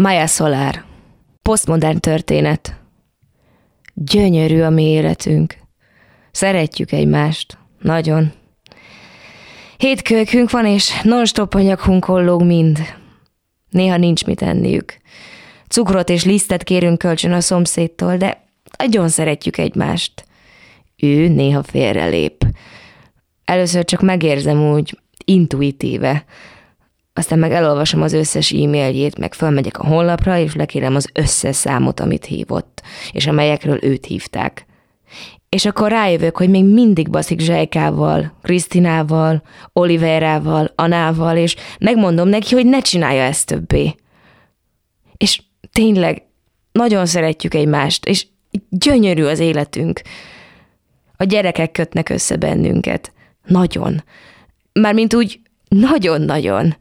Maya Solar. Posztmodern történet. Gyönyörű a mi életünk. Szeretjük egymást. Nagyon. Hét van, és non-stop anyaghunkon mind. Néha nincs mit enniük. Cukrot és lisztet kérünk kölcsön a szomszédtól, de nagyon szeretjük egymást. Ő néha félrelép. Először csak megérzem úgy, intuitíve. Aztán meg elolvasom az összes e-mailjét, meg fölmegyek a honlapra, és lekérem az összes számot, amit hívott, és amelyekről őt hívták. És akkor rájövök, hogy még mindig baszik Zsejkával, Krisztinával, Oliverával, Anával, és megmondom neki, hogy ne csinálja ezt többé. És tényleg nagyon szeretjük egymást, és gyönyörű az életünk. A gyerekek kötnek össze bennünket. Nagyon. Mármint úgy nagyon-nagyon.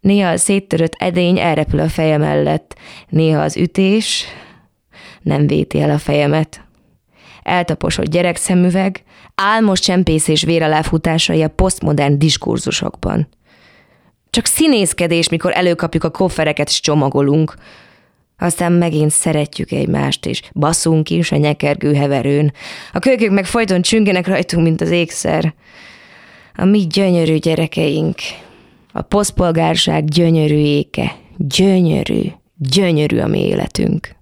Néha a széttörött edény elrepül a fejem mellett, néha az ütés nem véti el a fejemet. Eltaposott gyerekszemüveg, álmos csempészés véreláfutásai a posztmodern diskurzusokban. Csak színészkedés, mikor előkapjuk a koffereket és csomagolunk. Aztán megint szeretjük egymást, és baszunk is a nyekergő heverőn. A kölykök meg folyton csüngenek rajtunk, mint az ékszer. A mi gyönyörű gyerekeink. A poszpolgárság gyönyörű éke. Gyönyörű, gyönyörű a mi életünk.